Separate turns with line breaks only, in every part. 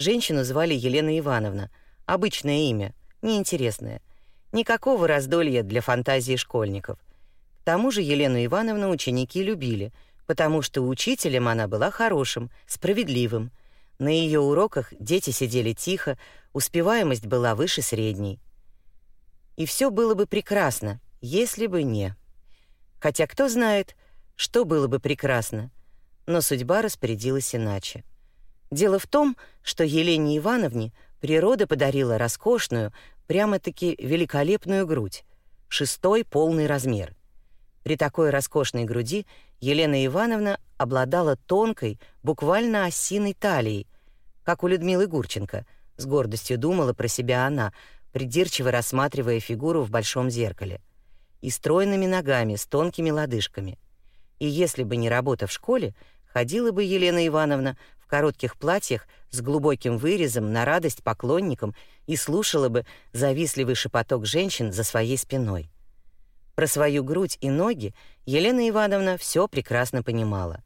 Женщину звали Елена Ивановна, обычное имя, неинтересное. Никакого раздолья для фантазии школьников. К тому же Елену Ивановну ученики любили, потому что учителем она была хорошим, справедливым. На ее уроках дети сидели тихо, успеваемость была выше средней. И все было бы прекрасно, если бы не. Хотя кто знает, что было бы прекрасно, но судьба распорядилась иначе. Дело в том, что Елене Ивановне природа подарила роскошную, прямо-таки великолепную грудь, шестой полный размер. При такой роскошной груди Елена Ивановна обладала тонкой, буквально осиной талией, как у Людмилы Гурченко, с гордостью думала про себя она, придирчиво рассматривая фигуру в большом зеркале, и стройными ногами с тонкими лодыжками. И если бы не работа в школе, ходила бы Елена Ивановна коротких платьях с глубоким вырезом на радость поклонникам и слушала бы завистливый шепоток женщин за своей спиной. Про свою грудь и ноги Елена Ивановна все прекрасно понимала.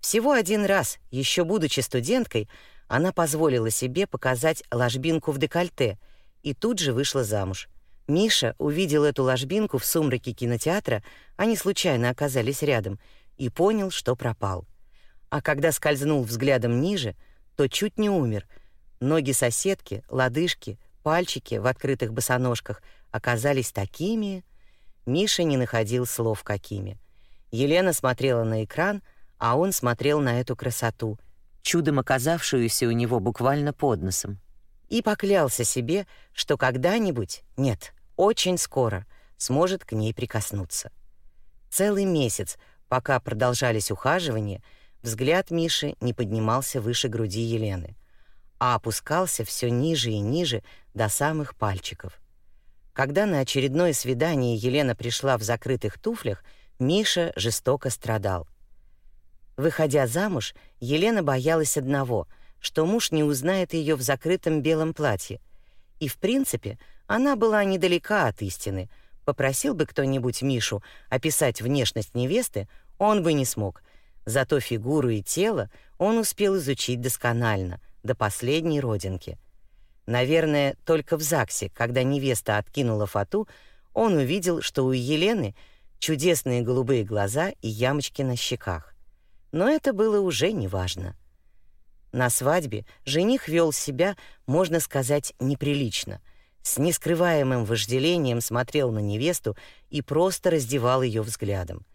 Всего один раз, еще будучи студенткой, она позволила себе показать ложбинку в декольте и тут же вышла замуж. Миша увидел эту ложбинку в сумраке кинотеатра, они случайно оказались рядом, и понял, что пропал. А когда скользнул взглядом ниже, то чуть не умер. Ноги соседки, лодыжки, пальчики в открытых босоножках оказались такими... Миша не находил слов какими. Елена смотрела на экран, а он смотрел на эту красоту, чудом оказавшуюся у него буквально под носом. И поклялся себе, что когда-нибудь, нет, очень скоро, сможет к ней прикоснуться. Целый месяц, пока продолжались ухаживания, взгляд Миши не поднимался выше груди Елены, а опускался все ниже и ниже до самых пальчиков. Когда на очередное свидание Елена пришла в закрытых туфлях, Миша жестоко страдал. Выходя замуж, Елена боялась одного, что муж не узнает ее в закрытом белом платье. И в принципе, она была недалека от истины. Попросил бы кто-нибудь Мишу описать внешность невесты, он бы не смог. Зато фигуру и тело он успел изучить досконально, до последней родинки. Наверное, только в ЗАГСе, когда невеста откинула фату, он увидел, что у Елены чудесные голубые глаза и ямочки на щеках. Но это было уже неважно. На свадьбе жених вел себя, можно сказать, неприлично. С нескрываемым вожделением смотрел на невесту и просто раздевал ее взглядом.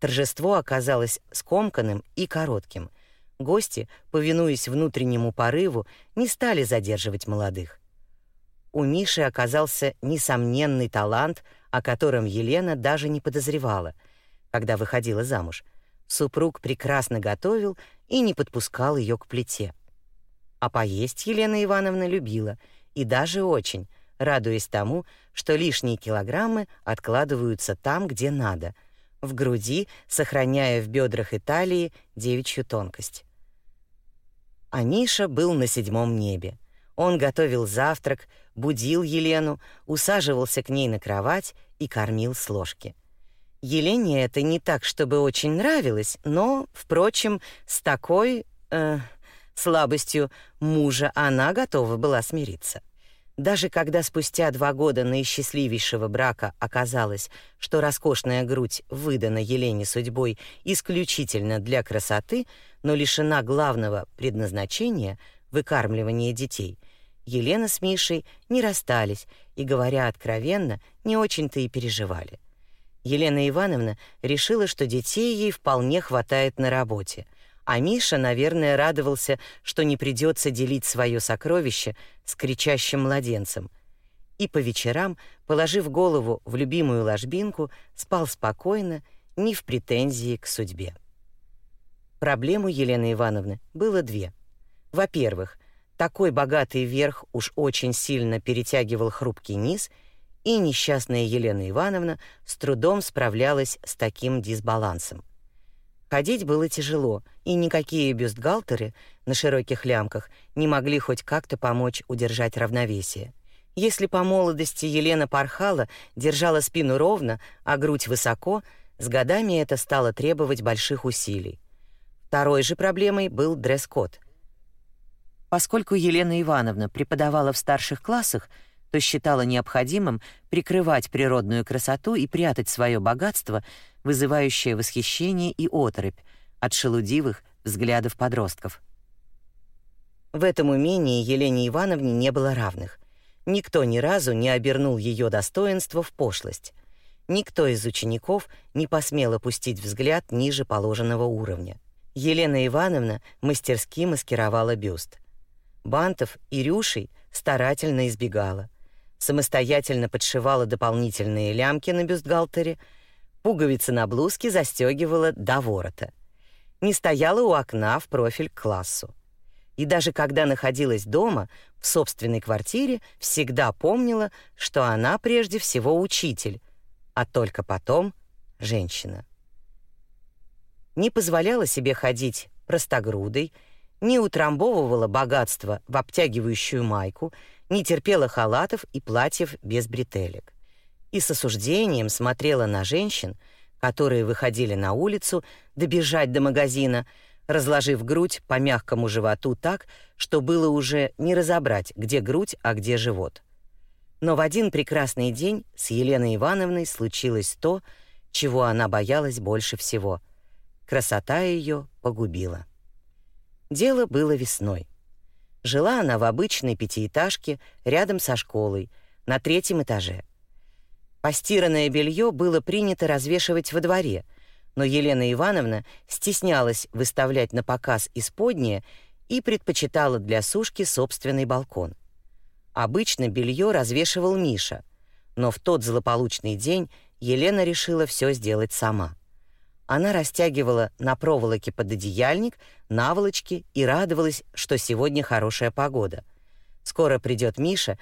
Торжество оказалось скомканным и коротким. Гости, повинуясь внутреннему порыву, не стали задерживать молодых. У Миши оказался несомненный талант, о котором Елена даже не подозревала, когда выходила замуж. Супруг прекрасно готовил и не подпускал ее к плите. А поесть Елена Ивановна любила, и даже очень, радуясь тому, что лишние килограммы откладываются там, где надо, в груди, сохраняя в бедрах и талии девичью тонкость. А Миша был на седьмом небе. Он готовил завтрак, будил Елену, усаживался к ней на кровать и кормил с ложки. Елене это не так, чтобы очень нравилось, но, впрочем, с такой э, слабостью мужа она готова была смириться. Даже когда спустя два года наисчастливейшего брака оказалось, что роскошная грудь выдана Елене судьбой исключительно для красоты, но лишена главного предназначения — выкармливания детей, Елена с Мишей не расстались и, говоря откровенно, не очень-то и переживали. Елена Ивановна решила, что детей ей вполне хватает на работе — а Миша, наверное, радовался, что не придется делить свое сокровище с кричащим младенцем. И по вечерам, положив голову в любимую ложбинку, спал спокойно, не в претензии к судьбе. Проблем у Елены Ивановны было две. Во-первых, такой богатый верх уж очень сильно перетягивал хрупкий низ, и несчастная Елена Ивановна с трудом справлялась с таким дисбалансом. Ходить было тяжело, и никакие бюстгальтеры на широких лямках не могли хоть как-то помочь удержать равновесие. Если по молодости Елена порхала, держала спину ровно, а грудь высоко, с годами это стало требовать больших усилий. Второй же проблемой был дресс-код. Поскольку Елена Ивановна преподавала в старших классах, то считала необходимым прикрывать природную красоту и прятать свое богатство, вызывающее восхищение и оторопь от шелудивых взглядов подростков. В этом умении Елене Ивановне не было равных. Никто ни разу не обернул ее достоинство в пошлость. Никто из учеников не посмел опустить взгляд ниже положенного уровня. Елена Ивановна мастерски маскировала бюст. Бантов и рюшей старательно избегала. Самостоятельно подшивала дополнительные лямки на бюстгальтере, пуговицы на блузке застегивала до ворота. Не стояла у окна в профиль к классу. И даже когда находилась дома, в собственной квартире, всегда помнила, что она прежде всего учитель, а только потом женщина. Не позволяла себе ходить простогрудой, не утрамбовывала богатство в обтягивающую майку, не терпела халатов и платьев без бретелек. И с осуждением смотрела на женщин, которые выходили на улицу добежать до магазина, разложив грудь по мягкому животу так, что было уже не разобрать, где грудь, а где живот. Но в один прекрасный день с Еленой Ивановной случилось то, чего она боялась больше всего. Красота ее погубила. Дело было весной. Жила она в обычной пятиэтажке рядом со школой, на третьем этаже. Постиранное белье было принято развешивать во дворе, но Елена Ивановна стеснялась выставлять на показ исподнее и предпочитала для сушки собственный балкон. Обычно белье развешивал Миша, но в тот злополучный день Елена решила все сделать сама. Она растягивала на проволоке пододеяльник, наволочки и радовалась, что сегодня хорошая погода. Скоро придет Миша,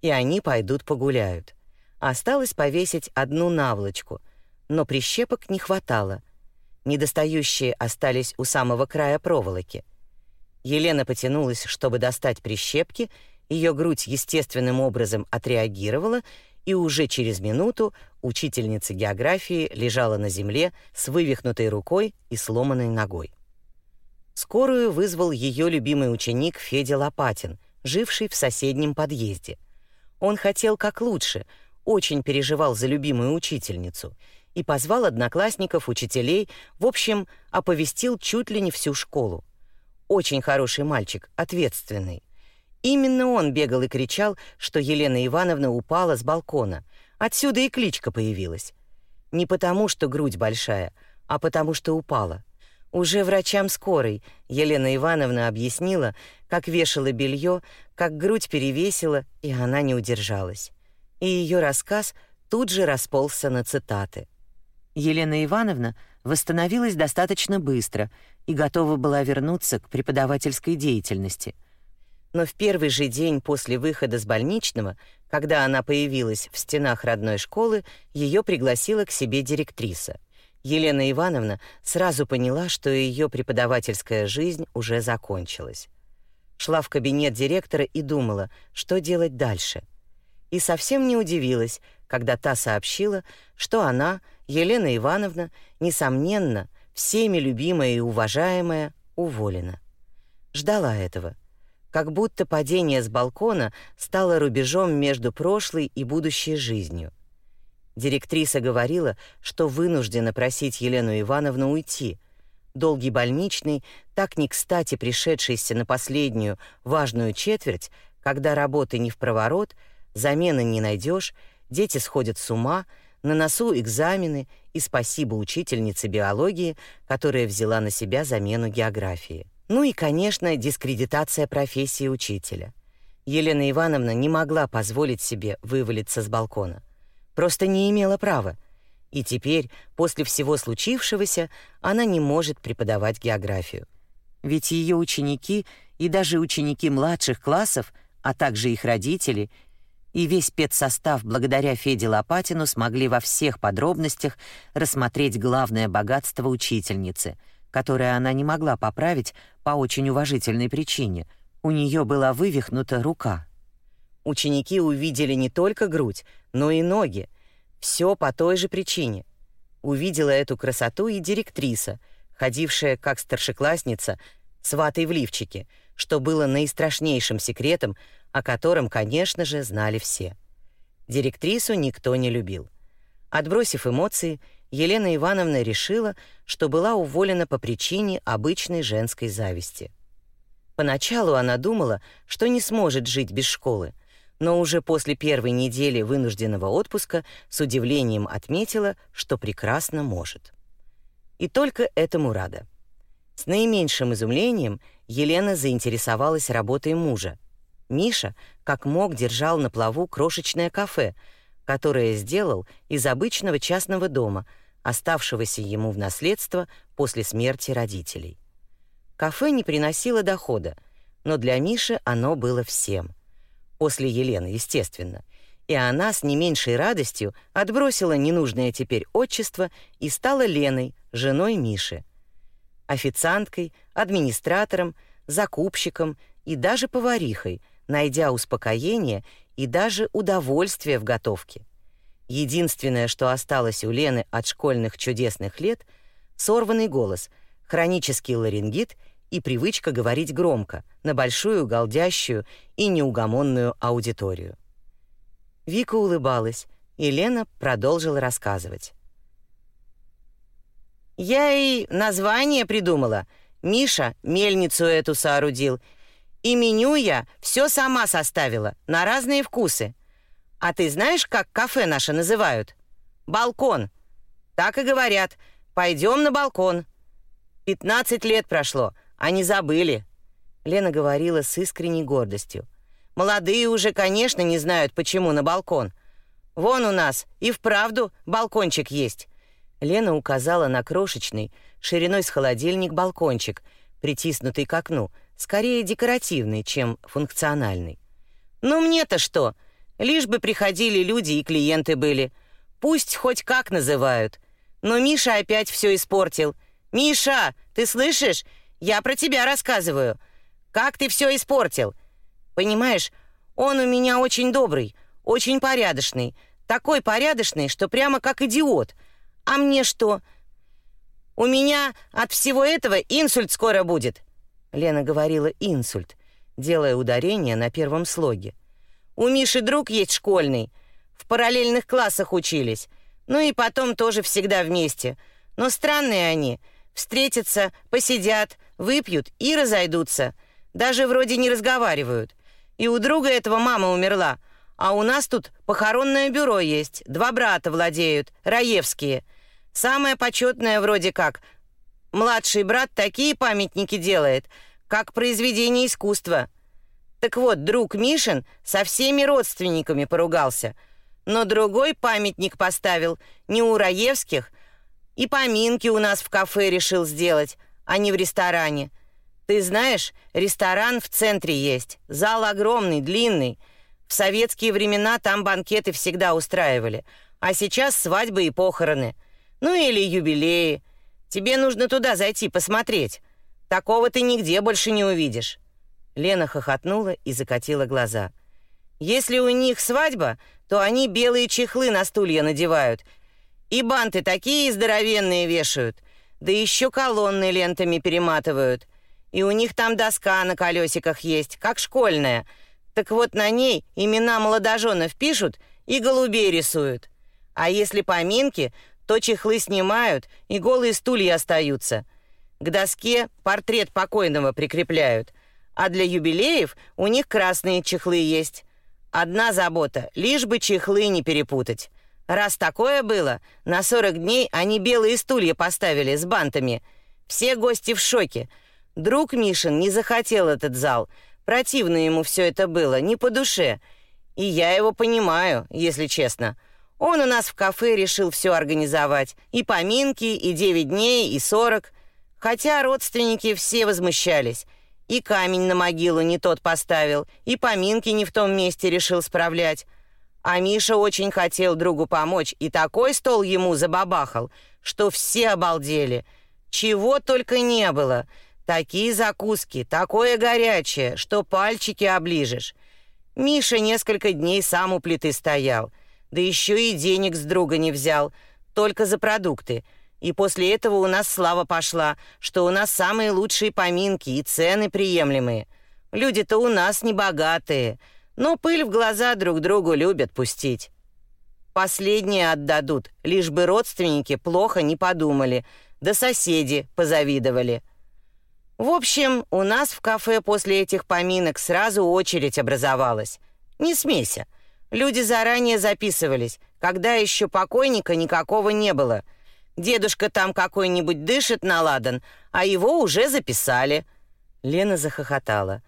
и они пойдут погуляют. Осталось повесить одну наволочку, но прищепок не хватало. Недостающие остались у самого края проволоки. Елена потянулась, чтобы достать прищепки, ее грудь естественным образом отреагировала, и уже через минуту учительница географии лежала на земле с вывихнутой рукой и сломанной ногой. Скорую вызвал ее любимый ученик Федя Лопатин, живший в соседнем подъезде. Он хотел как лучше, очень переживал за любимую учительницу и позвал одноклассников, учителей, в общем, оповестил чуть ли не всю школу. Очень хороший мальчик, ответственный. Именно он бегал и кричал, что Елена Ивановна упала с балкона. Отсюда и кличка появилась. Не потому, что грудь большая, а потому, что упала. Уже врачам скорой Елена Ивановна объяснила, как вешала белье, как грудь перевесила, и она не удержалась. И ее рассказ тут же расползся на цитаты. Елена Ивановна восстановилась достаточно быстро и готова была вернуться к преподавательской деятельности — но в первый же день после выхода с больничного, когда она появилась в стенах родной школы, ее пригласила к себе директриса. Елена Ивановна сразу поняла, что ее преподавательская жизнь уже закончилась. Шла в кабинет директора и думала, что делать дальше. И совсем не удивилась, когда та сообщила, что она, Елена Ивановна, несомненно, всеми любимая и уважаемая, уволена. Ждала этого — как будто падение с балкона стало рубежом между прошлой и будущей жизнью. Директриса говорила, что вынуждена просить Елену Ивановну уйти. Долгий больничный, так не кстати пришедшийся на последнюю важную четверть, когда работы не в проворот, замены не найдешь, дети сходят с ума, на носу экзамены, и спасибо учительнице биологии, которая взяла на себя замену географии. Ну и, конечно, дискредитация профессии учителя. Елена Ивановна не могла позволить себе вывалиться с балкона. Просто не имела права. И теперь, после всего случившегося, она не может преподавать географию. Ведь ее ученики и даже ученики младших классов, а также их родители и весь спецсостав благодаря Феде Лопатину смогли во всех подробностях рассмотреть главное богатство учительницы — которое она не могла поправить по очень уважительной причине. У нее была вывихнута рука. Ученики увидели не только грудь, но и ноги. Все по той же причине. Увидела эту красоту и директриса, ходившая как старшеклассница с ватой в лифчике, что было наистрашнейшим секретом, о котором, конечно же, знали все. Директрису никто не любил. Отбросив эмоции, Елена Ивановна решила, что была уволена по причине обычной женской зависти. Поначалу она думала, что не сможет жить без школы, но уже после первой недели вынужденного отпуска с удивлением отметила, что прекрасно может. И только этому рада. С наименьшим изумлением Елена заинтересовалась работой мужа. Миша, как мог, держал на плаву крошечное кафе, которое сделал из обычного частного дома, оставшегося ему в наследство после смерти родителей. Кафе не приносило дохода, но для Миши оно было всем. После Елены, естественно. И она с не меньшей радостью отбросила ненужное теперь отчество и стала Леной, женой Миши. Официанткой, администратором, закупщиком и даже поварихой, найдя успокоение и даже удовольствие в готовке. Единственное, что осталось у Лены от школьных чудесных лет — сорванный голос, хронический ларингит и привычка говорить громко, на большую, галдящую и неугомонную аудиторию. Вика улыбалась, и Лена продолжила рассказывать. «Я и название придумала. Миша мельницу эту соорудил — и меню я все сама составила, на разные вкусы. А ты знаешь, как кафе наше называют? Балкон. Так и говорят. Пойдем на балкон. 15 лет прошло, а не забыли. Лена говорила с искренней гордостью. Молодые уже, конечно, не знают, почему на балкон. Вон у нас и вправду балкончик есть. Лена указала на крошечный, шириной с холодильник балкончик, притиснутый к окну, скорее декоративный, чем функциональный. Ну мне-то что? Лишь бы приходили люди и клиенты были. Пусть хоть как называют. Но Миша опять все испортил. Миша, ты слышишь? Я про тебя рассказываю. Как ты все испортил? Понимаешь, он у меня очень добрый, очень порядочный. Такой порядочный, что прямо как идиот. А мне что? У меня от всего этого инсульт скоро будет. Лена говорила инсульт, делая ударение на первом слоге. У Миши друг есть школьный, в параллельных классах учились. Ну и потом тоже всегда вместе. Но странные они. Встретятся, посидят, выпьют и разойдутся. Даже вроде не разговаривают. И у друга этого мама умерла. А у нас тут похоронное бюро есть. Два брата владеют, Раевские. Самое почетное вроде как Младший брат такие памятники делает, как произведение искусства. Так вот, друг Мишин со всеми родственниками поругался, но другой памятник поставил не у Раевских, и поминки у нас в кафе решил сделать, а не в ресторане. Ты знаешь, ресторан в центре есть, зал огромный, длинный. В советские времена там банкеты всегда устраивали, а сейчас свадьбы и похороны. Ну или юбилеи. Тебе нужно туда зайти посмотреть. Такого ты нигде больше не увидишь». Лена хохотнула и закатила глаза. «Если у них свадьба, то они белые чехлы на стулья надевают. И банты такие здоровенные вешают. Да еще колонны лентами перематывают. И у них там доска на колесиках есть, как школьная. Так вот на ней имена молодоженов пишут и голубей рисуют. А если поминки, то чехлы снимают, и голые стулья остаются. К доске портрет покойного прикрепляют, а для юбилеев у них красные чехлы есть. Одна забота — лишь бы чехлы не перепутать. Раз такое было, на 40 дней они белые стулья поставили с бантами. Все гости в шоке. Друг Мишин не захотел этот зал. Противно ему все это было, не по душе. И я его понимаю, если честно. Он у нас в кафе решил все организовать. И поминки, и девять дней, и сорок. Хотя родственники все возмущались. И камень на могилу не тот поставил, и поминки не в том месте решил справлять. А Миша очень хотел другу помочь, и такой стол ему забабахал, что все обалдели. Чего только не было. Такие закуски, такое горячее, что пальчики оближешь. Миша несколько дней сам у плиты стоял — да еще и денег с друга не взял, только за продукты. И после этого у нас слава пошла, что у нас самые лучшие поминки и цены приемлемые. Люди-то у нас не богатые, но пыль в глаза друг другу любят пустить. Последние отдадут, лишь бы родственники плохо не подумали, да соседи позавидовали. В общем, у нас в кафе после этих поминок сразу очередь образовалась. Не смейся. Люди заранее записывались, когда еще покойника никакого не было. Дедушка там какой-нибудь дышит на ладан, а его уже записали. Лена захохотала.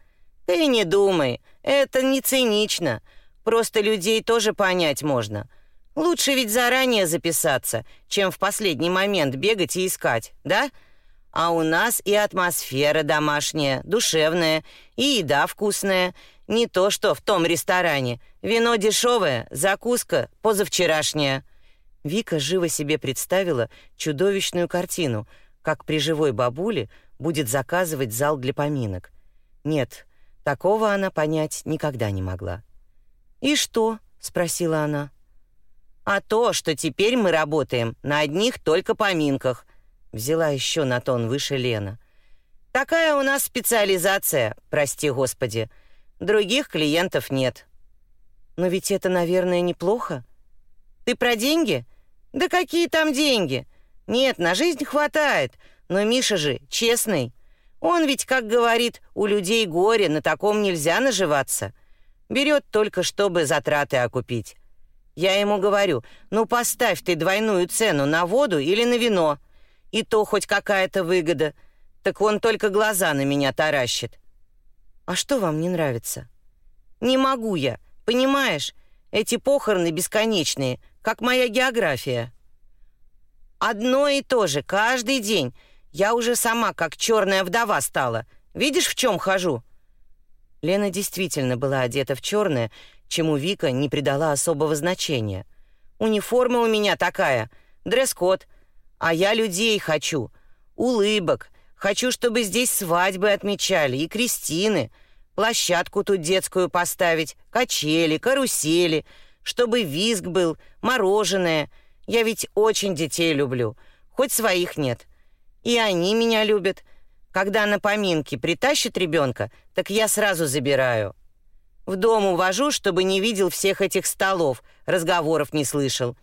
Ты не думай, это не цинично. Просто людей тоже понять можно. Лучше ведь заранее записаться, чем в последний момент бегать и искать, да? А у нас и атмосфера домашняя, душевная, и еда вкусная, не то что в том ресторане. Вино дешевое, закуска позавчерашняя. Вика живо себе представила чудовищную картину, как при живой бабуле будет заказывать зал для поминок. Нет, такого она понять никогда не могла. «И что?» — спросила она. «А то, что теперь мы работаем на одних только поминках», — взяла еще на тон выше Лена. «Такая у нас специализация, прости господи. Других клиентов нет. Но ведь это, наверное, неплохо. Ты про деньги? Да какие там деньги? Нет, на жизнь хватает. Но Миша же честный. Он ведь, как говорит, у людей горе, на таком нельзя наживаться. Берет только, чтобы затраты окупить. Я ему говорю, ну поставь ты двойную цену на воду или на вино. И то хоть какая-то выгода. Так он только глаза на меня таращит. А что вам не нравится? Не могу я, понимаешь? Эти похороны бесконечные, как моя география. Одно и то же каждый день. Я уже сама как черная вдова стала. Видишь, в чем хожу? Лена действительно была одета в черное, чему Вика не придала особого значения. Униформа у меня такая, дресс-код, а я людей хочу, улыбок, Хочу, чтобы здесь свадьбы отмечали и крестины, площадку тут детскую поставить, качели, карусели, чтобы визг был, мороженое. Я ведь очень детей люблю, хоть своих нет. И они меня любят. Когда на поминки притащат ребенка, так я сразу забираю. В дом увожу, чтобы не видел всех этих столов, разговоров не слышал.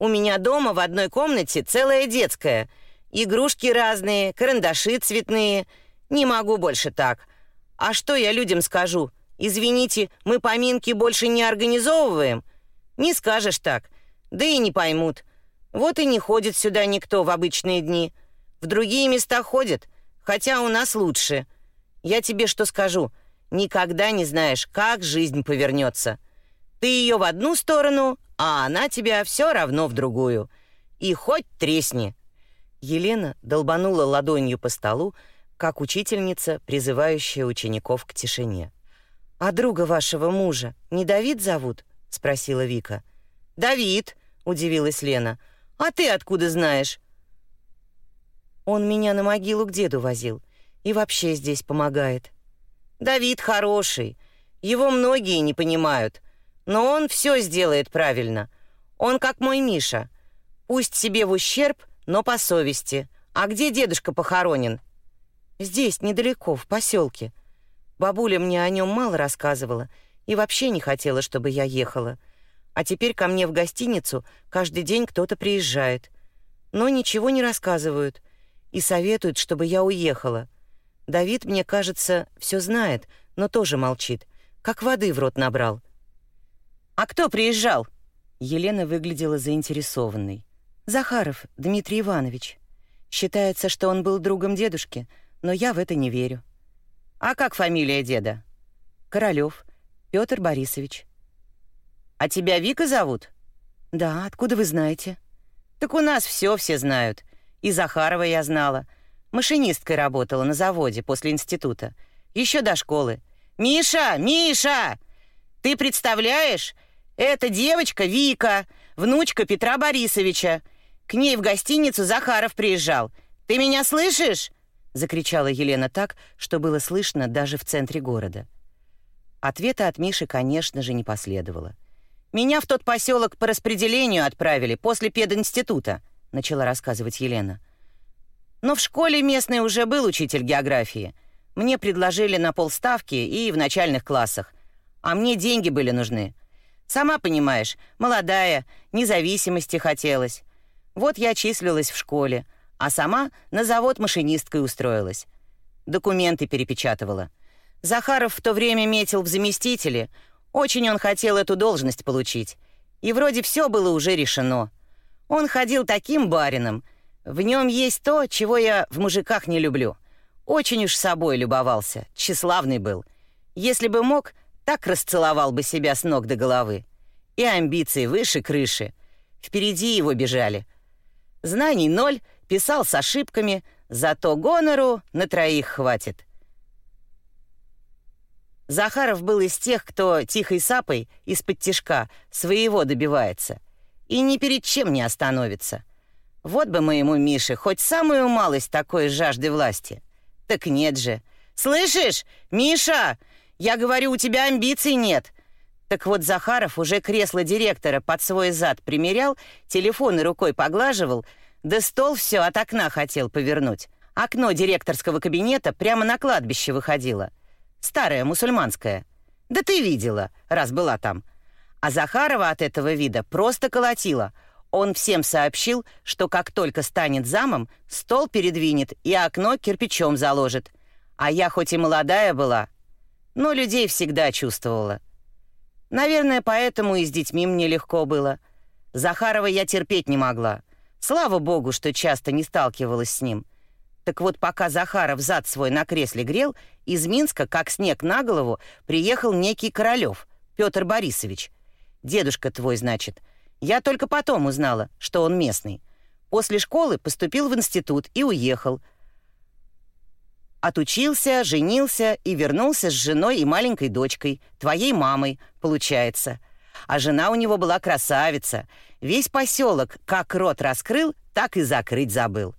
У меня дома в одной комнате целая детская — Игрушки разные, карандаши цветные. Не могу больше так. А что я людям скажу? Извините, мы поминки больше не организовываем? Не скажешь так. Да и не поймут. Вот и не ходит сюда никто в обычные дни. В другие места ходят, хотя у нас лучше. Я тебе что скажу? Никогда не знаешь, как жизнь повернется. Ты ее в одну сторону, а она тебя все равно в другую. И хоть тресни. Елена долбанула ладонью по столу, как учительница, призывающая учеников к тишине. «А друга вашего мужа не Давид зовут?» — спросила Вика. «Давид», — удивилась Лена. «А ты откуда знаешь?» «Он меня на могилу к деду возил и вообще здесь помогает». «Давид хороший. Его многие не понимают. Но он все сделает правильно. Он как мой Миша. Пусть себе в ущерб — но по совести. А где дедушка похоронен? Здесь, недалеко, в поселке. Бабуля мне о нем мало рассказывала и вообще не хотела, чтобы я ехала. А теперь ко мне в гостиницу каждый день кто-то приезжает. Но ничего не рассказывают и советуют, чтобы я уехала. Давид, мне кажется, все знает, но тоже молчит, как воды в рот набрал. А кто приезжал? Елена выглядела заинтересованной. Захаров Дмитрий Иванович. Считается, что он был другом дедушки, но я в это не верю. А как фамилия деда? Королёв Пётр Борисович. А тебя Вика зовут? Да, откуда вы знаете? Так у нас все все знают. И Захарова я знала. Машинисткой работала на заводе после института. Еще до школы. Миша, Миша! Ты представляешь? Это девочка Вика, внучка Петра Борисовича. К ней в гостиницу Захаров приезжал. Ты меня слышишь?» — закричала Елена так, что было слышно даже в центре города. Ответа от Миши, конечно же, не последовало. «Меня в тот поселок по распределению отправили после пединститута», — начала рассказывать Елена. «Но в школе местной уже был учитель географии. Мне предложили на полставки и в начальных классах. А мне деньги были нужны. Сама понимаешь, молодая, независимости хотелось. Вот я числилась в школе, а сама на завод машинисткой устроилась. Документы перепечатывала. Захаров в то время метил в заместители. Очень он хотел эту должность получить. И вроде все было уже решено. Он ходил таким барином. В нем есть то, чего я в мужиках не люблю. Очень уж собой любовался, тщеславный был. Если бы мог, так расцеловал бы себя с ног до головы. И амбиции выше крыши. Впереди его бежали. Знаний ноль, писал с ошибками, зато гонору на троих хватит. Захаров был из тех, кто тихой сапой из-под тишка своего добивается и ни перед чем не остановится. Вот бы моему Мише хоть самую малость такой жажды власти. Так нет же. Слышишь, Миша, я говорю, у тебя амбиций нет. Так вот Захаров уже кресло директора под свой зад примерял, телефон рукой поглаживал, да стол все от окна хотел повернуть. Окно директорского кабинета прямо на кладбище выходило. Старое, мусульманское. Да ты видела, раз была там. А Захарова от этого вида просто колотила. Он всем сообщил, что как только станет замом, стол передвинет и окно кирпичом заложит. А я хоть и молодая была, но людей всегда чувствовала. Наверное, поэтому и с детьми мне легко было. Захарова я терпеть не могла. Слава богу, что часто не сталкивалась с ним. Так вот, пока Захаров зад свой на кресле грел, из Минска, как снег на голову, приехал некий Королёв, Петр Борисович. Дедушка твой, значит. Я только потом узнала, что он местный. После школы поступил в институт и уехал — Отучился, женился и вернулся с женой и маленькой дочкой, твоей мамой, получается. А жена у него была красавица. Весь поселок как рот раскрыл, так и закрыть забыл.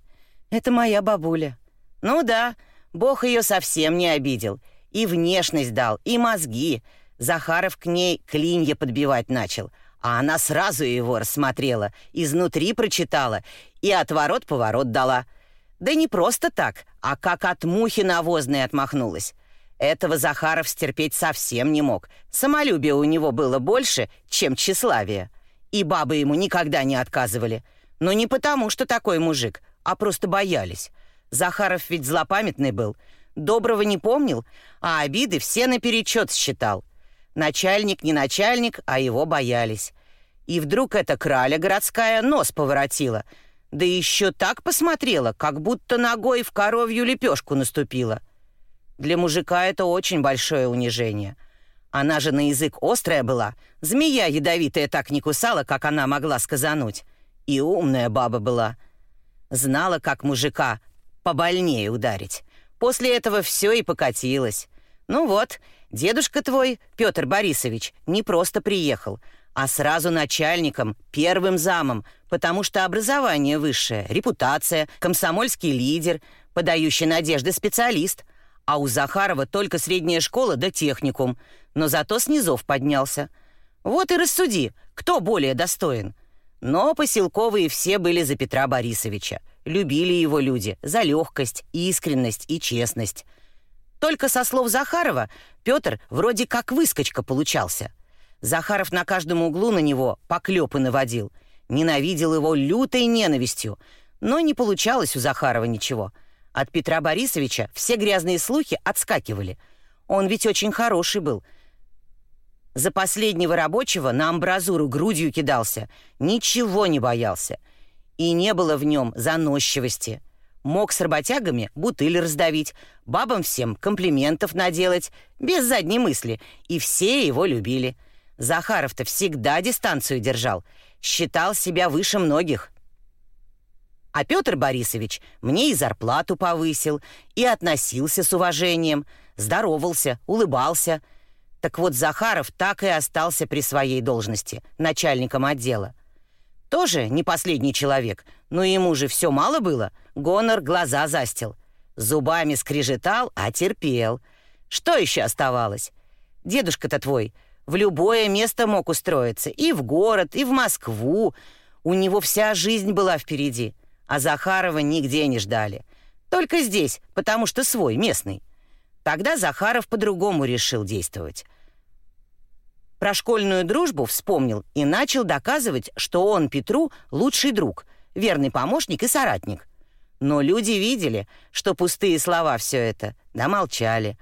Это моя бабуля. Ну да, Бог ее совсем не обидел. И внешность дал, и мозги. Захаров к ней клинья подбивать начал. А она сразу его рассмотрела, изнутри прочитала и отворот-поворот дала. Да не просто так, а как от мухи навозной отмахнулась. Этого Захаров стерпеть совсем не мог. Самолюбие у него было больше, чем тщеславие. И бабы ему никогда не отказывали. Но не потому, что такой мужик, а просто боялись. Захаров ведь злопамятный был. Доброго не помнил, а обиды все наперечет считал. Начальник не начальник, а его боялись. И вдруг эта краля городская нос поворотила — да еще так посмотрела, как будто ногой в коровью лепешку наступила. Для мужика это очень большое унижение. Она же на язык острая была, змея ядовитая так не кусала, как она могла сказануть. И умная баба была. Знала, как мужика побольнее ударить. После этого все и покатилось. Ну вот, дедушка твой, Петр Борисович, не просто приехал, а сразу начальником, первым замом, потому что образование высшее, репутация, комсомольский лидер, подающий надежды специалист. А у Захарова только средняя школа да техникум, но зато с низов поднялся. Вот и рассуди, кто более достоин. Но поселковые все были за Петра Борисовича. Любили его люди за легкость, искренность и честность. Только со слов Захарова Петр вроде как выскочка получался — Захаров на каждом углу на него поклепы наводил. Ненавидел его лютой ненавистью. Но не получалось у Захарова ничего. От Петра Борисовича все грязные слухи отскакивали. Он ведь очень хороший был. За последнего рабочего на амбразуру грудью кидался. Ничего не боялся. И не было в нем заносчивости. Мог с работягами бутыль раздавить, бабам всем комплиментов наделать, без задней мысли, и все его любили. Захаров-то всегда дистанцию держал, считал себя выше многих. А Петр Борисович мне и зарплату повысил, и относился с уважением, здоровался, улыбался. Так вот Захаров так и остался при своей должности, начальником отдела. Тоже не последний человек, но ему же все мало было, гонор глаза застил. Зубами скрежетал, а терпел. Что еще оставалось? Дедушка-то твой — в любое место мог устроиться, и в город, и в Москву. У него вся жизнь была впереди, а Захарова нигде не ждали. Только здесь, потому что свой, местный. Тогда Захаров по-другому решил действовать. Про школьную дружбу вспомнил и начал доказывать, что он Петру лучший друг, верный помощник и соратник. Но люди видели, что пустые слова все это, да молчали.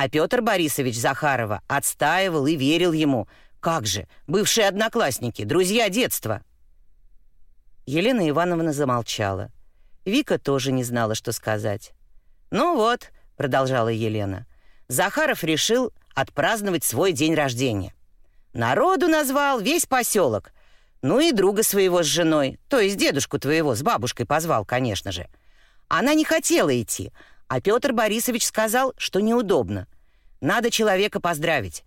А Петр Борисович Захарова отстаивал и верил ему. Как же, бывшие одноклассники, друзья детства. Елена Ивановна замолчала. Вика тоже не знала, что сказать. «Ну вот», — продолжала Елена, — «Захаров решил отпраздновать свой день рождения. Народу назвал весь поселок. Ну и друга своего с женой, то есть дедушку твоего с бабушкой позвал, конечно же. Она не хотела идти, а Петр Борисович сказал, что неудобно. Надо человека поздравить.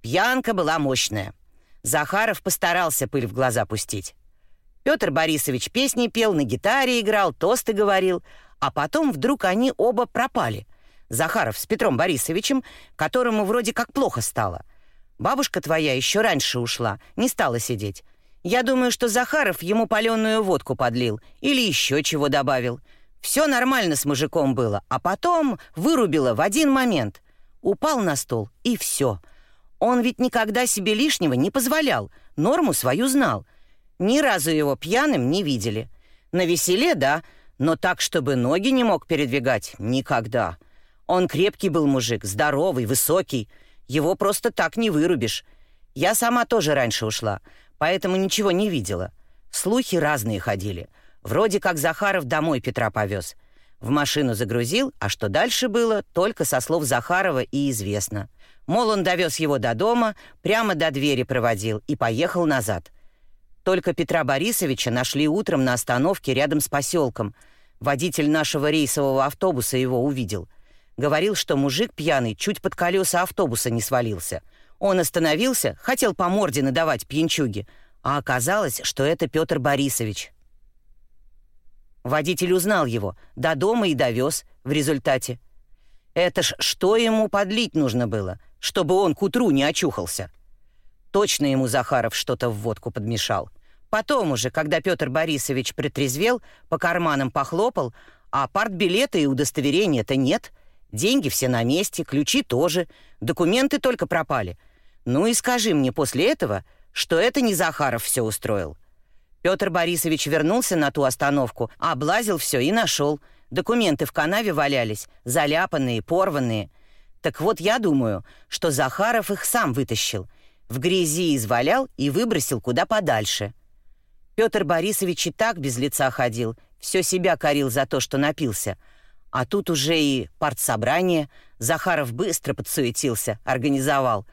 Пьянка была мощная. Захаров постарался пыль в глаза пустить. Петр Борисович песни пел, на гитаре играл, тосты говорил, а потом вдруг они оба пропали. Захаров с Петром Борисовичем, которому вроде как плохо стало. Бабушка твоя еще раньше ушла, не стала сидеть. Я думаю, что Захаров ему паленую водку подлил или еще чего добавил. Все нормально с мужиком было, а потом вырубило в один момент. Упал на стол, и все. Он ведь никогда себе лишнего не позволял, норму свою знал. Ни разу его пьяным не видели. На веселе, да, но так, чтобы ноги не мог передвигать, никогда. Он крепкий был мужик, здоровый, высокий. Его просто так не вырубишь. Я сама тоже раньше ушла, поэтому ничего не видела. Слухи разные ходили. Вроде как Захаров домой Петра повез. В машину загрузил, а что дальше было, только со слов Захарова и известно. Мол, он довез его до дома, прямо до двери проводил и поехал назад. Только Петра Борисовича нашли утром на остановке рядом с поселком. Водитель нашего рейсового автобуса его увидел. Говорил, что мужик пьяный чуть под колеса автобуса не свалился. Он остановился, хотел по морде надавать пьянчуге, а оказалось, что это Петр Борисович. Водитель узнал его, до дома и довез в результате. Это ж что ему подлить нужно было, чтобы он к утру не очухался? Точно ему Захаров что-то в водку подмешал. Потом уже, когда Петр Борисович притрезвел, по карманам похлопал, а партбилета и удостоверения-то нет. Деньги все на месте, ключи тоже, документы только пропали. Ну и скажи мне после этого, что это не Захаров все устроил. Петр Борисович вернулся на ту остановку, облазил все и нашел. Документы в канаве валялись, заляпанные, порванные. Так вот, я думаю, что Захаров их сам вытащил. В грязи извалял и выбросил куда подальше. Петр Борисович и так без лица ходил, все себя корил за то, что напился. А тут уже и партсобрание. Захаров быстро подсуетился, организовал.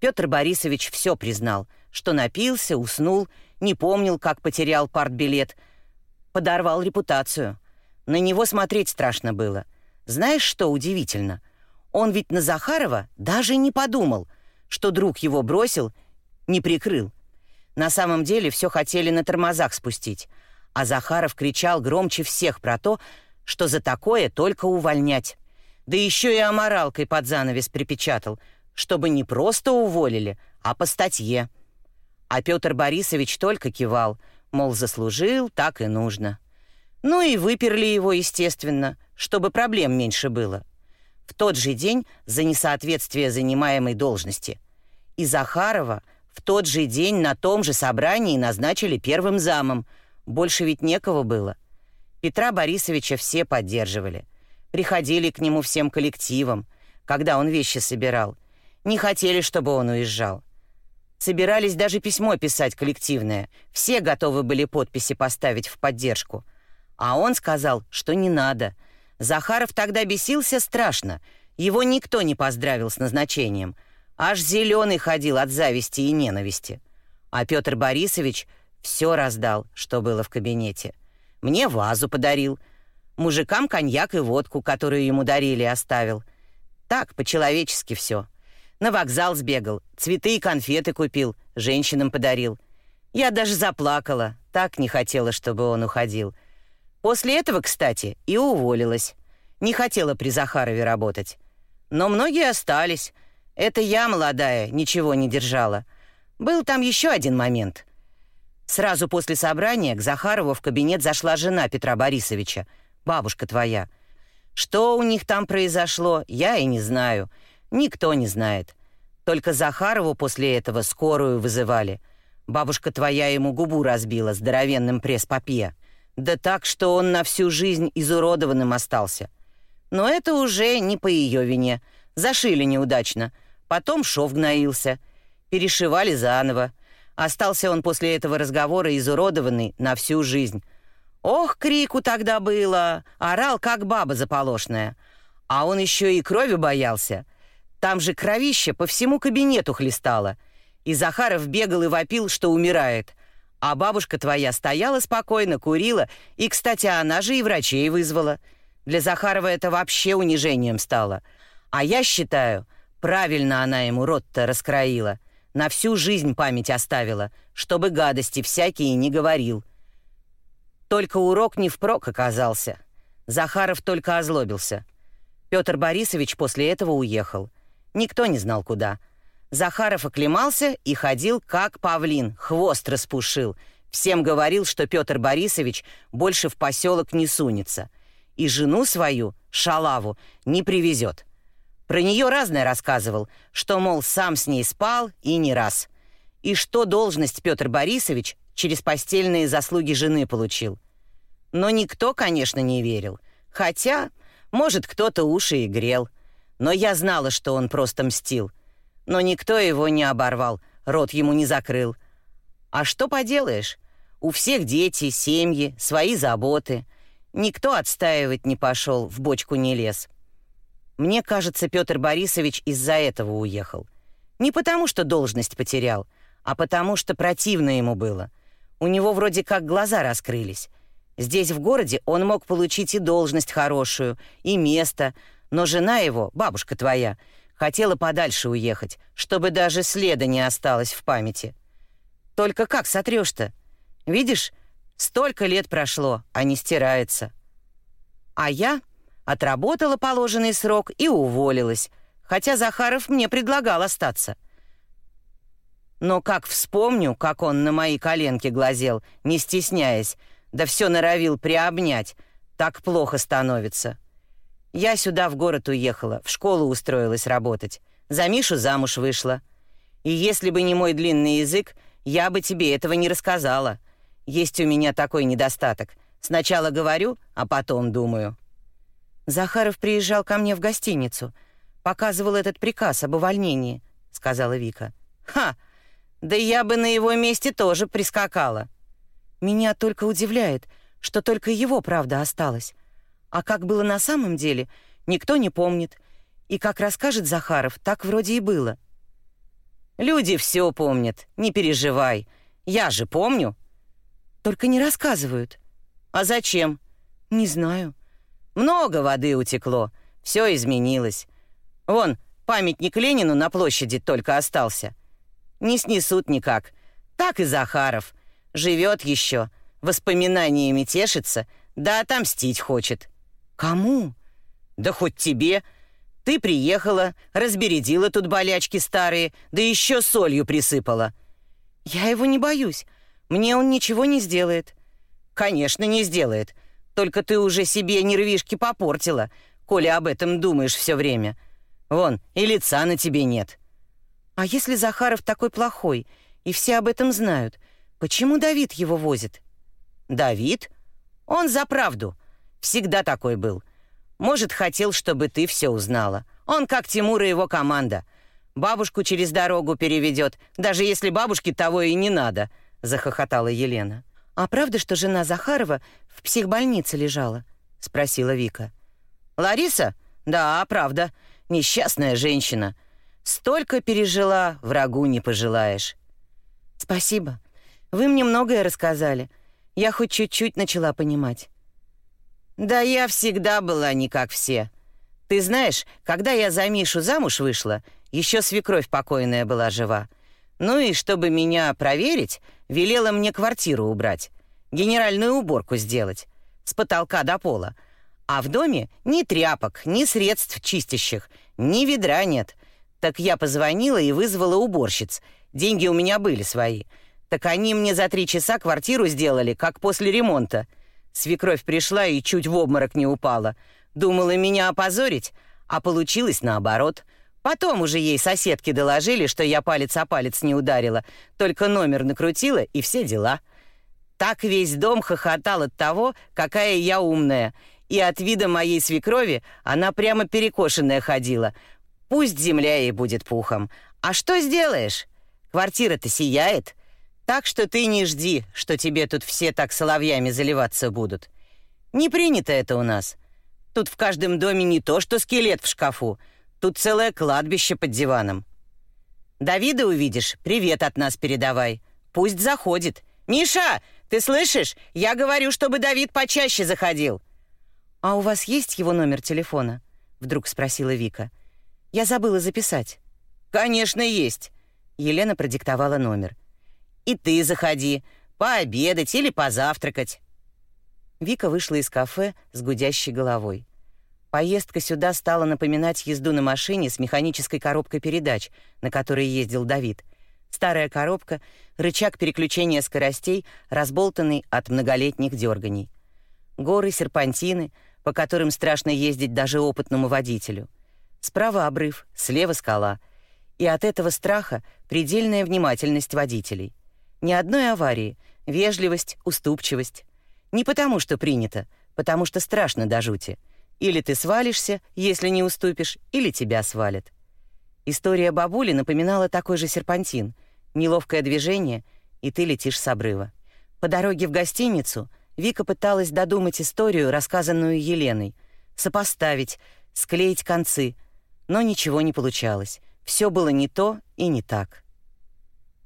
Петр Борисович все признал, что напился, уснул не помнил, как потерял партбилет. Подорвал репутацию. На него смотреть страшно было. Знаешь, что удивительно? Он ведь на Захарова даже не подумал, что друг его бросил, не прикрыл. На самом деле все хотели на тормозах спустить, а Захаров кричал громче всех про то, что за такое только увольнять. Да еще и аморалкой под занавес припечатал, чтобы не просто уволили, а по статье. А Петр Борисович только кивал, мол, заслужил, так и нужно. Ну и выперли его, естественно, чтобы проблем меньше было. В тот же день за несоответствие занимаемой должности. И Захарова в тот же день на том же собрании назначили первым замом. Больше ведь некого было. Петра Борисовича все поддерживали. Приходили к нему всем коллективом, когда он вещи собирал. Не хотели, чтобы он уезжал. Собирались даже письмо писать коллективное. Все готовы были подписи поставить в поддержку. А он сказал, что не надо. Захаров тогда бесился страшно. Его никто не поздравил с назначением. Аж зеленый ходил от зависти и ненависти. А Петр Борисович все раздал, что было в кабинете. Мне вазу подарил. Мужикам коньяк и водку, которую ему дарили, оставил. Так, по-человечески все. На вокзал сбегал, цветы и конфеты купил, женщинам подарил. Я даже заплакала, так не хотела, чтобы он уходил. После этого, кстати, и уволилась. Не хотела при Захарове работать. Но многие остались. Это я, молодая, ничего не держала. Был там еще один момент. Сразу после собрания к Захарову в кабинет зашла жена Петра Борисовича, бабушка твоя. Что у них там произошло, я и не знаю. Никто не знает. Только Захарову после этого скорую вызывали. Бабушка твоя ему губу разбила здоровенным пресс-папье. Да так, что он на всю жизнь изуродованным остался. Но это уже не по ее вине. Зашили неудачно. Потом шов гноился. Перешивали заново. Остался он после этого разговора изуродованный на всю жизнь. Ох, крику тогда было! Орал, как баба заполошная. А он еще и крови боялся. Там же кровище по всему кабинету хлестало. И Захаров бегал и вопил, что умирает. А бабушка твоя стояла спокойно, курила, и, кстати, она же и врачей вызвала. Для Захарова это вообще унижением стало. А я считаю, правильно она ему рот-то раскроила. На всю жизнь память оставила, чтобы гадости всякие не говорил. Только урок не впрок оказался. Захаров только озлобился. Петр Борисович после этого уехал. Никто не знал, куда. Захаров оклемался и ходил как павлин, хвост распушил. Всем говорил, что Петр Борисович больше в поселок не сунется. И жену свою, Шалаву, не привезет. Про нее разное рассказывал, что, мол, сам с ней спал и не раз. И что должность Петр Борисович через постельные заслуги жены получил. Но никто, конечно, не верил. Хотя, может, кто-то уши и грел. Но я знала, что он просто мстил. Но никто его не оборвал, рот ему не закрыл. А что поделаешь? У всех дети, семьи, свои заботы. Никто отстаивать не пошел, в бочку не лез. Мне кажется, Петр Борисович из-за этого уехал. Не потому, что должность потерял, а потому, что противно ему было. У него вроде как глаза раскрылись. Здесь, в городе, он мог получить и должность хорошую, и место, но жена его, бабушка твоя, хотела подальше уехать, чтобы даже следа не осталось в памяти. Только как сотрешь-то? Видишь, столько лет прошло, а не стирается. А я отработала положенный срок и уволилась, хотя Захаров мне предлагал остаться. Но как вспомню, как он на мои коленки глазел, не стесняясь, да все норовил приобнять, так плохо становится. Я сюда в город уехала, в школу устроилась работать. За Мишу замуж вышла. И если бы не мой длинный язык, я бы тебе этого не рассказала. Есть у меня такой недостаток. Сначала говорю, а потом думаю. Захаров приезжал ко мне в гостиницу, показывал этот приказ об увольнении, сказала Вика. Ха! Да я бы на его месте тоже прискакала. Меня только удивляет, что только его правда осталась. А как было на самом деле, никто не помнит. И как расскажет Захаров, так вроде и было. Люди все помнят, не переживай. Я же помню. Только не рассказывают. А зачем? Не знаю. Много воды утекло, все изменилось. Вон, памятник Ленину на площади только остался. Не снесут никак. Так и Захаров. Живет еще, воспоминаниями тешится, да отомстить хочет. Кому? Да хоть тебе. Ты приехала, разбередила тут болячки старые, да еще солью присыпала. Я его не боюсь. Мне он ничего не сделает. Конечно, не сделает. Только ты уже себе нервишки попортила, коли об этом думаешь все время. Вон, и лица на тебе нет. А если Захаров такой плохой, и все об этом знают, Почему Давид его возит? Давид? Он за правду. Всегда такой был. Может, хотел, чтобы ты все узнала. Он как Тимур и его команда. Бабушку через дорогу переведет, даже если бабушке того и не надо, захохотала Елена. А правда, что жена Захарова в психбольнице лежала? спросила Вика. Лариса? Да, правда. Несчастная женщина. Столько пережила, врагу не пожелаешь. Спасибо. Вы мне многое рассказали. Я хоть чуть-чуть начала понимать. Да я всегда была не как все. Ты знаешь, когда я за Мишу замуж вышла, еще свекровь покойная была жива. Ну и чтобы меня проверить, велела мне квартиру убрать, генеральную уборку сделать, с потолка до пола. А в доме ни тряпок, ни средств чистящих, ни ведра нет. Так я позвонила и вызвала уборщиц. Деньги у меня были свои — так они мне за три часа квартиру сделали, как после ремонта. Свекровь пришла и чуть в обморок не упала. Думала меня опозорить, а получилось наоборот. Потом уже ей соседки доложили, что я палец о палец не ударила, только номер накрутила и все дела. Так весь дом хохотал от того, какая я умная, и от вида моей свекрови она прямо перекошенная ходила. Пусть земля ей будет пухом. А что сделаешь? Квартира-то сияет. Так что ты не жди, что тебе тут все так соловьями заливаться будут. Не принято это у нас. Тут в каждом доме не то, что скелет в шкафу. Тут целое кладбище под диваном. Давида увидишь, привет от нас передавай. Пусть заходит. Миша, ты слышишь? Я говорю, чтобы Давид почаще заходил. А у вас есть его номер телефона? Вдруг спросила Вика. Я забыла записать. Конечно, есть. Елена продиктовала номер. И ты заходи, пообедать или позавтракать. Вика вышла из кафе с гудящей головой. Поездка сюда стала напоминать езду на машине с механической коробкой передач, на которой ездил Давид. Старая коробка, рычаг переключения скоростей, разболтанный от многолетних дерганий. Горы, серпантины, по которым страшно ездить даже опытному водителю. Справа обрыв, слева скала. И от этого страха предельная внимательность водителей. Ни одной аварии, вежливость, уступчивость. Не потому, что принято, потому что страшно до жути. Или ты свалишься, если не уступишь, или тебя свалят. История бабули напоминала такой же серпантин. Неловкое движение, и ты летишь с обрыва. По дороге в гостиницу Вика пыталась додумать историю, рассказанную Еленой, сопоставить, склеить концы, но ничего не получалось. Все было не то и не так.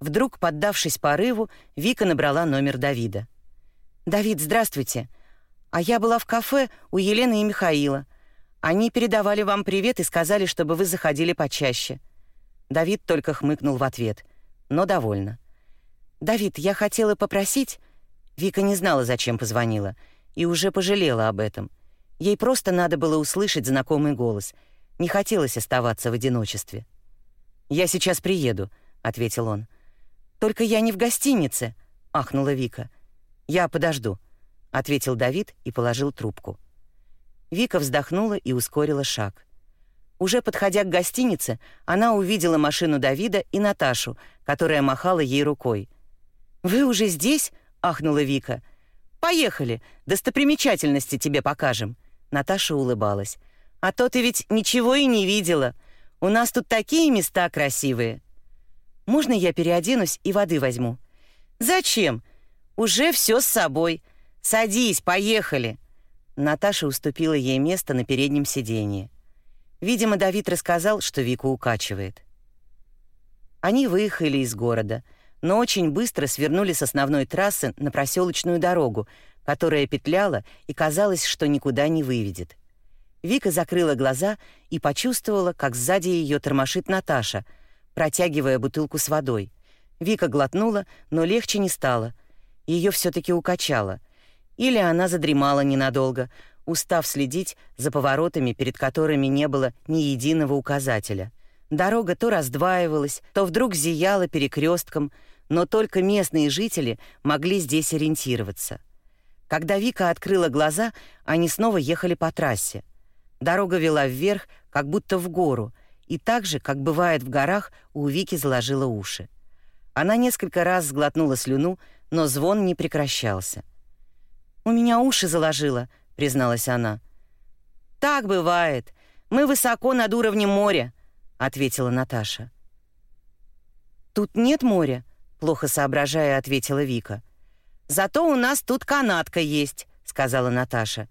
Вдруг, поддавшись порыву, Вика набрала номер Давида. «Давид, здравствуйте. А я была в кафе у Елены и Михаила. Они передавали вам привет и сказали, чтобы вы заходили почаще». Давид только хмыкнул в ответ, но довольно. «Давид, я хотела попросить...» Вика не знала, зачем позвонила, и уже пожалела об этом. Ей просто надо было услышать знакомый голос. Не хотелось оставаться в одиночестве. «Я сейчас приеду», — ответил он. «Только я не в гостинице», — ахнула Вика. «Я подожду», — ответил Давид и положил трубку. Вика вздохнула и ускорила шаг. Уже подходя к гостинице, она увидела машину Давида и Наташу, которая махала ей рукой. «Вы уже здесь?» — ахнула Вика. «Поехали, достопримечательности тебе покажем». Наташа улыбалась. «А то ты ведь ничего и не видела. У нас тут такие места красивые». «Можно я переоденусь и воды возьму?» «Зачем? Уже все с собой. Садись, поехали». Наташа уступила ей место на переднем сиденье. Видимо, Давид рассказал, что Вику укачивает. Они выехали из города — но очень быстро свернули с основной трассы на проселочную дорогу, которая петляла и казалось, что никуда не выведет. Вика закрыла глаза и почувствовала, как сзади ее тормошит Наташа, протягивая бутылку с водой. Вика глотнула, но легче не стало. Ее все таки укачало. Или она задремала ненадолго, устав следить за поворотами, перед которыми не было ни единого указателя. Дорога то раздваивалась, то вдруг зияла перекрестком, но только местные жители могли здесь ориентироваться. Когда Вика открыла глаза, они снова ехали по трассе. Дорога вела вверх, как будто в гору, и так же, как бывает в горах, у Вики заложило уши. Она несколько раз сглотнула слюну, но звон не прекращался. «У меня уши заложило», — призналась она. «Так бывает. Мы высоко над уровнем моря», — ответила Наташа. «Тут нет моря», плохо соображая, ответила Вика. Зато у нас тут канатка есть, сказала Наташа.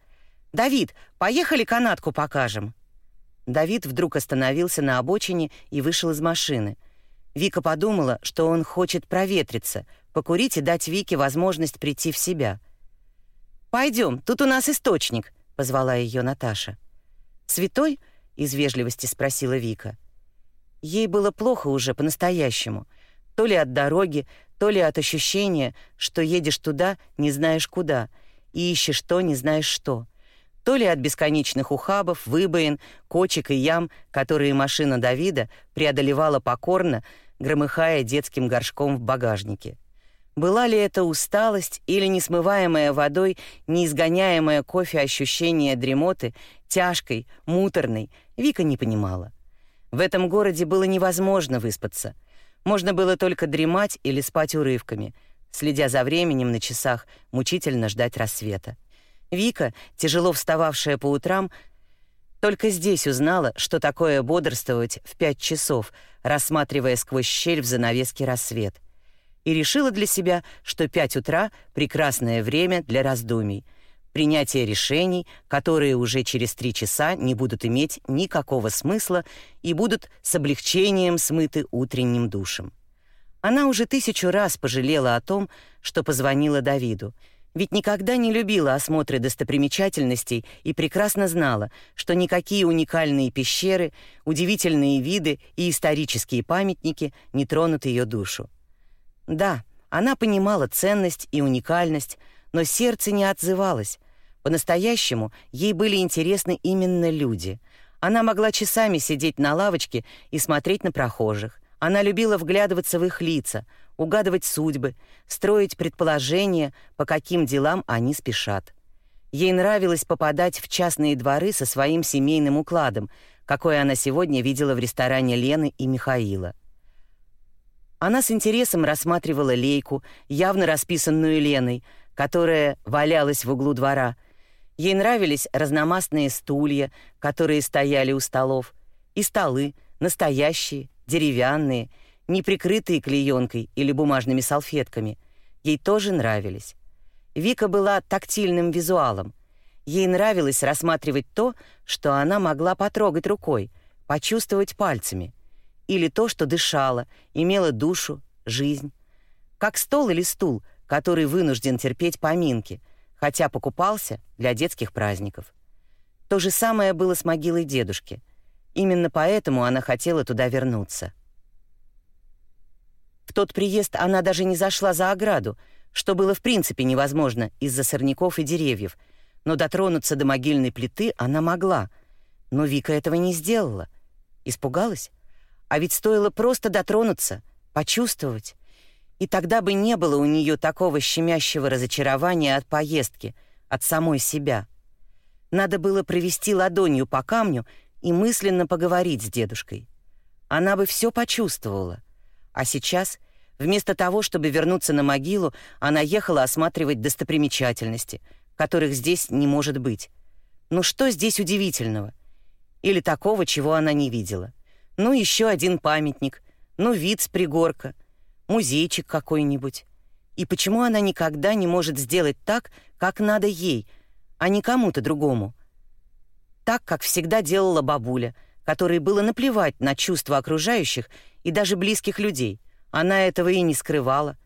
Давид, поехали канатку покажем. Давид вдруг остановился на обочине и вышел из машины. Вика подумала, что он хочет проветриться, покурить и дать Вике возможность прийти в себя. Пойдем, тут у нас источник, позвала ее Наташа. Святой? из вежливости спросила Вика. Ей было плохо уже по-настоящему — то ли от дороги, то ли от ощущения, что едешь туда, не знаешь куда, и ищешь то, не знаешь что. То ли от бесконечных ухабов, выбоин, кочек и ям, которые машина Давида преодолевала покорно, громыхая детским горшком в багажнике. Была ли это усталость или несмываемая водой, неизгоняемое кофе ощущение дремоты, тяжкой, муторной, Вика не понимала. В этом городе было невозможно выспаться. Можно было только дремать или спать урывками, следя за временем на часах, мучительно ждать рассвета. Вика, тяжело встававшая по утрам, только здесь узнала, что такое бодрствовать в пять часов, рассматривая сквозь щель в занавеске рассвет. И решила для себя, что пять утра — прекрасное время для раздумий, принятия решений, которые уже через три часа не будут иметь никакого смысла и будут с облегчением смыты утренним душем. Она уже тысячу раз пожалела о том, что позвонила Давиду — ведь никогда не любила осмотры достопримечательностей и прекрасно знала, что никакие уникальные пещеры, удивительные виды и исторические памятники не тронут ее душу. Да, она понимала ценность и уникальность, но сердце не отзывалось. По-настоящему ей были интересны именно люди. Она могла часами сидеть на лавочке и смотреть на прохожих. Она любила вглядываться в их лица, угадывать судьбы, строить предположения, по каким делам они спешат. Ей нравилось попадать в частные дворы со своим семейным укладом, какой она сегодня видела в ресторане Лены и Михаила. Она с интересом рассматривала лейку, явно расписанную Леной, которая валялась в углу двора. Ей нравились разномастные стулья, которые стояли у столов, и столы, настоящие, деревянные, не прикрытые клеенкой или бумажными салфетками. Ей тоже нравились. Вика была тактильным визуалом. Ей нравилось рассматривать то, что она могла потрогать рукой, почувствовать пальцами, или то, что дышало, имело душу, жизнь. Как стол или стул, который вынужден терпеть поминки, хотя покупался для детских праздников. То же самое было с могилой дедушки. Именно поэтому она хотела туда вернуться. В тот приезд она даже не зашла за ограду, что было в принципе невозможно из-за сорняков и деревьев, но дотронуться до могильной плиты она могла. Но Вика этого не сделала. Испугалась? А ведь стоило просто дотронуться, почувствовать. И тогда бы не было у нее такого щемящего разочарования от поездки, от самой себя. Надо было провести ладонью по камню и мысленно поговорить с дедушкой. Она бы все почувствовала — а сейчас, вместо того, чтобы вернуться на могилу, она ехала осматривать достопримечательности, которых здесь не может быть. Ну что здесь удивительного? Или такого, чего она не видела? Ну еще один памятник, ну вид с пригорка, музейчик какой-нибудь. И почему она никогда не может сделать так, как надо ей, а не кому-то другому? Так, как всегда делала бабуля, которой было наплевать на чувства окружающих и даже близких людей. Она этого и не скрывала.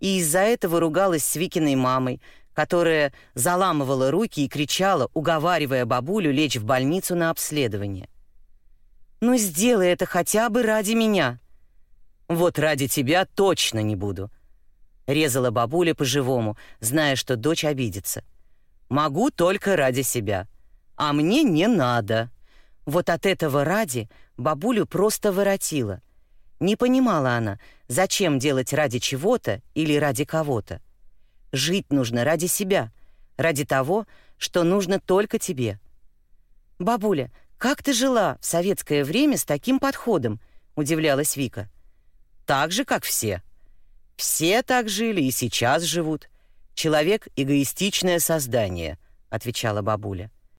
И из-за этого ругалась с Викиной мамой, которая заламывала руки и кричала, уговаривая бабулю лечь в больницу на обследование. «Ну сделай это хотя бы ради меня». «Вот ради тебя точно не буду», — резала бабуля по-живому, зная, что дочь обидится. «Могу только ради себя, а мне не надо». Вот от этого ради бабулю просто воротила — не понимала она, зачем делать ради чего-то или ради кого-то. Жить нужно ради себя, ради того, что нужно только тебе. «Бабуля, как ты жила в советское время с таким подходом?» — удивлялась Вика. «Так же, как все. Все так жили и сейчас живут. Человек — эгоистичное создание», — отвечала бабуля.